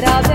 get up.